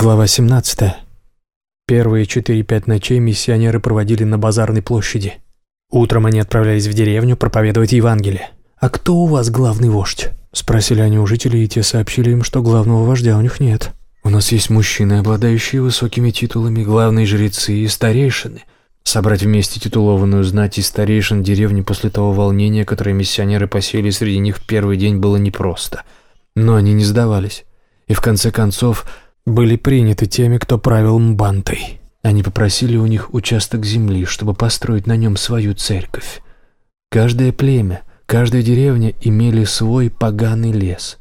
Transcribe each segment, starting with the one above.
Глава 17. Первые 4-5 ночей миссионеры проводили на базарной площади. Утром они отправлялись в деревню проповедовать Евангелие. «А кто у вас главный вождь?» – спросили они у жителей, и те сообщили им, что главного вождя у них нет. «У нас есть мужчины, обладающие высокими титулами, главные жрецы и старейшины. Собрать вместе титулованную знать и старейшин деревни после того волнения, которое миссионеры посеяли среди них в первый день, было непросто. Но они не сдавались. И в конце концов были приняты теми, кто правил Мбантой. Они попросили у них участок земли, чтобы построить на нем свою церковь. Каждое племя, каждая деревня имели свой поганый лес.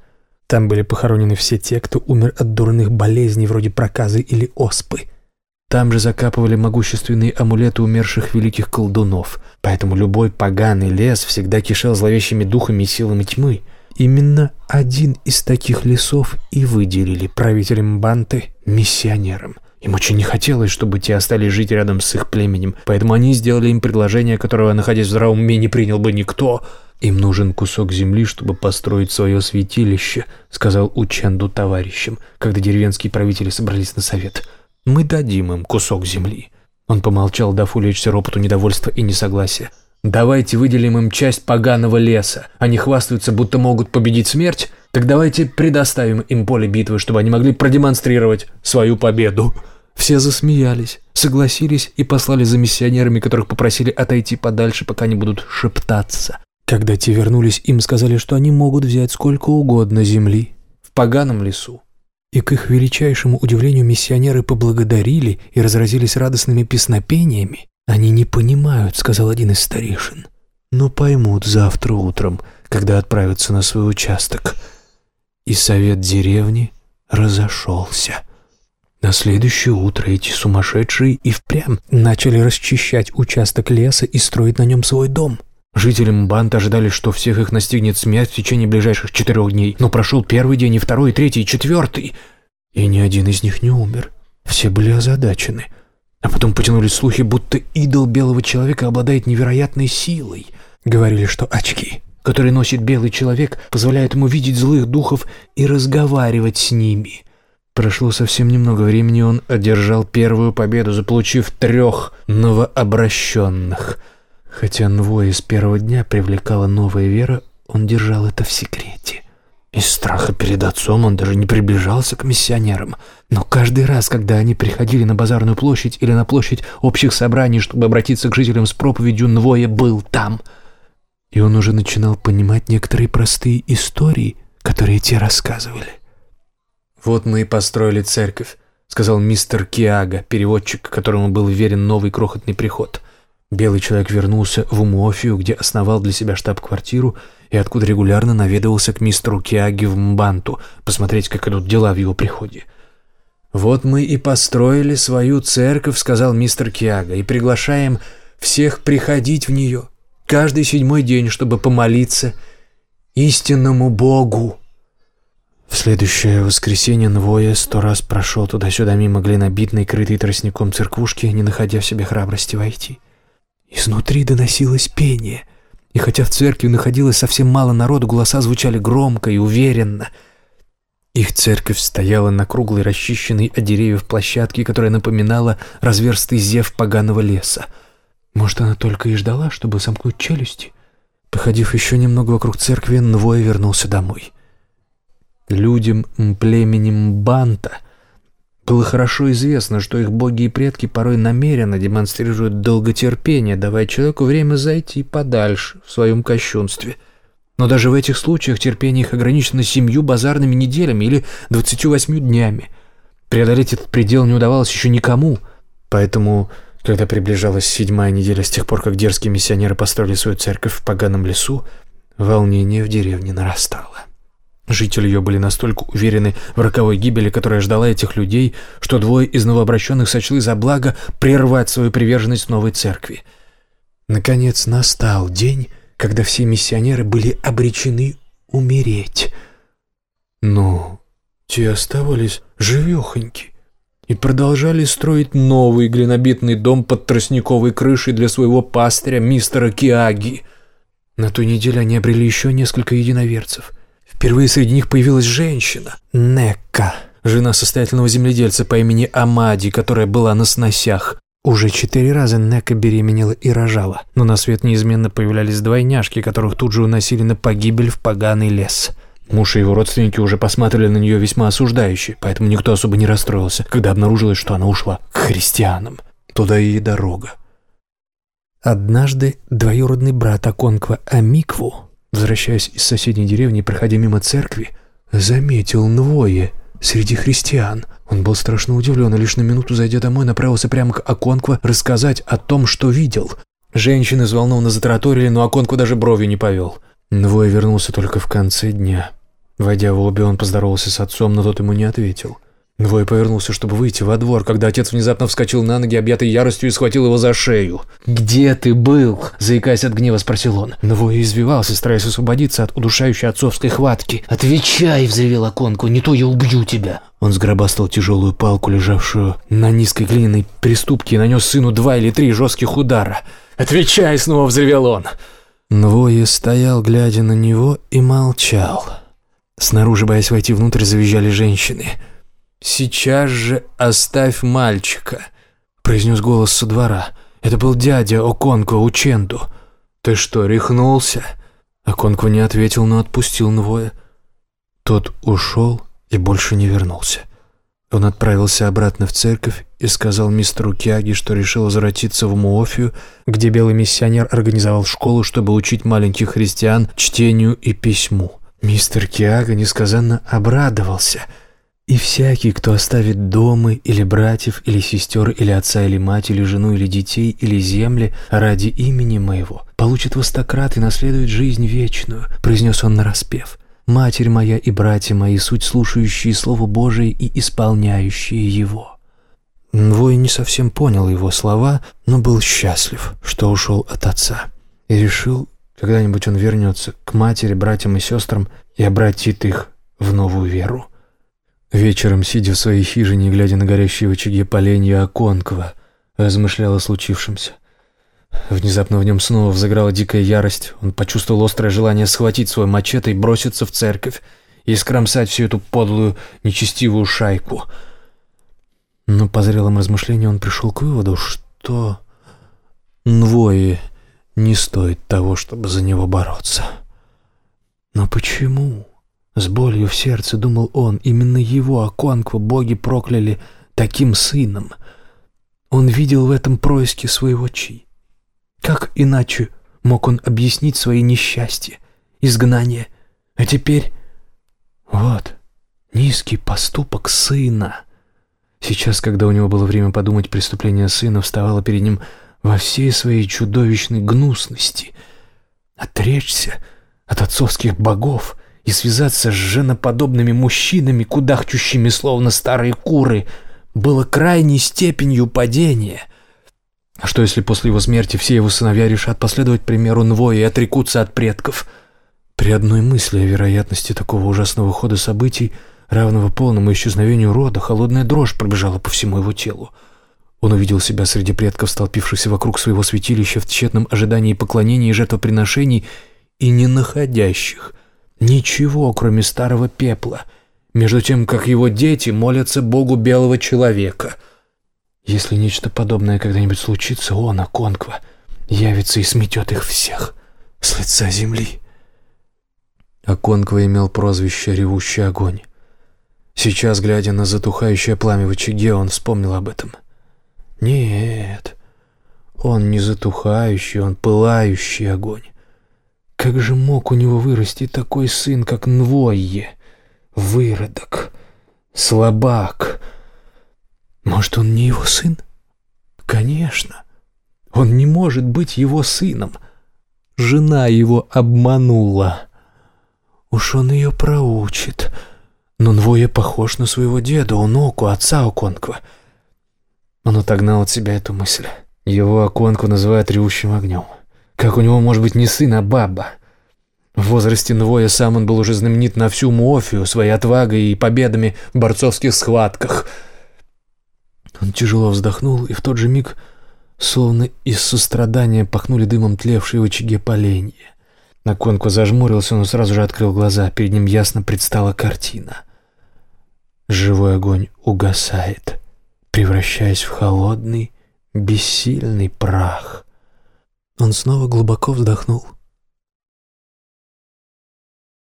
Там были похоронены все те, кто умер от дурных болезней вроде проказы или оспы. Там же закапывали могущественные амулеты умерших великих колдунов, поэтому любой поганый лес всегда кишел зловещими духами и силами тьмы – Именно один из таких лесов и выделили правителям Банты миссионерам. Им очень не хотелось, чтобы те остались жить рядом с их племенем, поэтому они сделали им предложение, которого, находясь в здравом уме, не принял бы никто. «Им нужен кусок земли, чтобы построить свое святилище», — сказал Ученду товарищам, когда деревенские правители собрались на совет. «Мы дадим им кусок земли». Он помолчал, дав улечься ропоту недовольства и несогласия. Давайте выделим им часть поганого леса. Они хвастаются, будто могут победить смерть. Так давайте предоставим им поле битвы, чтобы они могли продемонстрировать свою победу». Все засмеялись, согласились и послали за миссионерами, которых попросили отойти подальше, пока они будут шептаться. Когда те вернулись, им сказали, что они могут взять сколько угодно земли в поганом лесу. И к их величайшему удивлению миссионеры поблагодарили и разразились радостными песнопениями. «Они не понимают», — сказал один из старейшин, «но поймут завтра утром, когда отправятся на свой участок». И совет деревни разошелся. На следующее утро эти сумасшедшие и впрямь начали расчищать участок леса и строить на нем свой дом. Жителям банд ожидали, что всех их настигнет смерть в течение ближайших четырех дней, но прошел первый день, и второй, и третий, и четвертый, и ни один из них не умер. Все были озадачены — а потом потянулись слухи, будто идол белого человека обладает невероятной силой. Говорили, что очки, которые носит белый человек, позволяют ему видеть злых духов и разговаривать с ними. Прошло совсем немного времени, он одержал первую победу, заполучив трех новообращенных. Хотя Нвоя с первого дня привлекала новая вера, он держал это в секрете. Из страха перед отцом он даже не приближался к миссионерам. Но каждый раз, когда они приходили на базарную площадь или на площадь общих собраний, чтобы обратиться к жителям с проповедью, Нвоя был там. И он уже начинал понимать некоторые простые истории, которые те рассказывали. «Вот мы и построили церковь», — сказал мистер Киага, переводчик, которому был верен новый крохотный приход. Белый человек вернулся в Умуофию, где основал для себя штаб-квартиру, и откуда регулярно наведывался к мистеру Киаги в Мбанту, посмотреть, как идут дела в его приходе. «Вот мы и построили свою церковь», — сказал мистер Киага, «и приглашаем всех приходить в нее каждый седьмой день, чтобы помолиться истинному Богу». В следующее воскресенье Нвоя сто раз прошел туда-сюда мимо глинобитной, крытой тростником церквушки, не находя в себе храбрости войти. Изнутри доносилось пение — и хотя в церкви находилось совсем мало народу, голоса звучали громко и уверенно. Их церковь стояла на круглой, расчищенной от деревьев площадке, которая напоминала разверстый зев поганого леса. Может, она только и ждала, чтобы сомкнуть челюсти? Походив еще немного вокруг церкви, Нвой вернулся домой. Людям племенем Банта — было хорошо известно, что их боги и предки порой намеренно демонстрируют долготерпение, давая человеку время зайти подальше в своем кощунстве. Но даже в этих случаях терпение их ограничено семью базарными неделями или двадцатью восьмью днями. Преодолеть этот предел не удавалось еще никому, поэтому, когда приближалась седьмая неделя с тех пор, как дерзкие миссионеры построили свою церковь в поганом лесу, волнение в деревне нарастало. Жители ее были настолько уверены в роковой гибели, которая ждала этих людей, что двое из новообращенных сочли за благо прервать свою приверженность новой церкви. Наконец настал день, когда все миссионеры были обречены умереть. Но те оставались живехоньки и продолжали строить новый глинобитный дом под тростниковой крышей для своего пастыря, мистера Киаги. На той неделе они обрели еще несколько единоверцев — Впервые среди них появилась женщина, Некка, жена состоятельного земледельца по имени Амади, которая была на сносях. Уже четыре раза Нека беременела и рожала, но на свет неизменно появлялись двойняшки, которых тут же уносили на погибель в поганый лес. Муж и его родственники уже посматривали на нее весьма осуждающе, поэтому никто особо не расстроился, когда обнаружилось, что она ушла к христианам. Туда и дорога. Однажды двоюродный брат Аконква Амикву, возвращаясь из соседней деревни проходя мимо церкви, заметил Нвое среди христиан. Он был страшно удивлен и лишь на минуту, зайдя домой, направился прямо к Аконква рассказать о том, что видел. Женщины взволнованно затараторили, но Аконква даже бровью не повел. Нвой вернулся только в конце дня. Войдя в лобби, он поздоровался с отцом, но тот ему не ответил. Двой повернулся, чтобы выйти во двор, когда отец внезапно вскочил на ноги, объятый яростью, и схватил его за шею. «Где ты был?» – заикаясь от гнева, спросил он. Двой извивался, стараясь освободиться от удушающей отцовской хватки. «Отвечай!» – взревел оконку. «Не то я убью тебя!» Он сгробастал тяжелую палку, лежавшую на низкой глиняной приступке, и нанес сыну два или три жестких удара. «Отвечай!» – снова взревел он. Двое стоял, глядя на него, и молчал. Снаружи, боясь войти внутрь, завизжали женщины – «Сейчас же оставь мальчика», — произнес голос со двора. Это был дядя Оконко Ученду. «Ты что, рехнулся?» Оконко не ответил, но отпустил Нвоя. Тот ушел и больше не вернулся. Он отправился обратно в церковь и сказал мистеру Киаги, что решил возвратиться в Муофию, где белый миссионер организовал школу, чтобы учить маленьких христиан чтению и письму. Мистер Киага несказанно обрадовался — и всякий, кто оставит дома или братьев, или сестер, или отца, или мать, или жену, или детей, или земли ради имени моего, получит востократ и наследует жизнь вечную», — произнес он нараспев. «Матерь моя и братья мои, суть слушающие Слово Божие и исполняющие его». Нвой не совсем понял его слова, но был счастлив, что ушел от отца, и решил, когда-нибудь он вернется к матери, братьям и сестрам и обратит их в новую веру. Вечером, сидя в своей хижине, глядя на горящие в очаге поленья Оконкова, размышлял о случившемся. Внезапно в нем снова взыграла дикая ярость. Он почувствовал острое желание схватить свой мачете и броситься в церковь и скромсать всю эту подлую, нечестивую шайку. Но по зрелым размышлениям он пришел к выводу, что Нвои не стоит того, чтобы за него бороться. Но почему? С болью в сердце думал он, именно его, Аконкву, боги прокляли таким сыном. Он видел в этом происке своего Чи. Как иначе мог он объяснить свои несчастья, изгнание? А теперь... Вот, низкий поступок сына. Сейчас, когда у него было время подумать, преступление сына вставало перед ним во всей своей чудовищной гнусности. Отречься от отцовских богов — и связаться с женоподобными мужчинами, кудахчущими словно старые куры, было крайней степенью падения. А что, если после его смерти все его сыновья решат последовать примеру Нвоя и отрекутся от предков? При одной мысли о вероятности такого ужасного хода событий, равного полному исчезновению рода, холодная дрожь пробежала по всему его телу. Он увидел себя среди предков, столпившихся вокруг своего святилища в тщетном ожидании поклонений и жертвоприношений, и не находящих Ничего, кроме старого пепла, между тем, как его дети молятся Богу белого человека. Если нечто подобное когда-нибудь случится, он, Аконква, явится и сметет их всех с лица земли. Аконква имел прозвище «Ревущий огонь». Сейчас, глядя на затухающее пламя в очаге, он вспомнил об этом. Нет, он не затухающий, он пылающий огонь. Как же мог у него вырасти такой сын, как Нвойе? Выродок, слабак. Может, он не его сын? Конечно. Он не может быть его сыном. Жена его обманула. Уж он ее проучит. Но Нвоя похож на своего деда, Уноку, отца Оконква. Он отогнал от себя эту мысль. Его Оконку называют ревущим огнем. Как у него может быть не сын, а баба? В возрасте Нвоя сам он был уже знаменит на всю Муофию своей отвагой и победами в борцовских схватках. Он тяжело вздохнул, и в тот же миг, словно из сострадания, пахнули дымом тлевшие в очаге поленья. Наконку зажмурился, но сразу же открыл глаза. Перед ним ясно предстала картина. живой огонь угасает, превращаясь в холодный, бессильный прах. Он снова глубоко вздохнул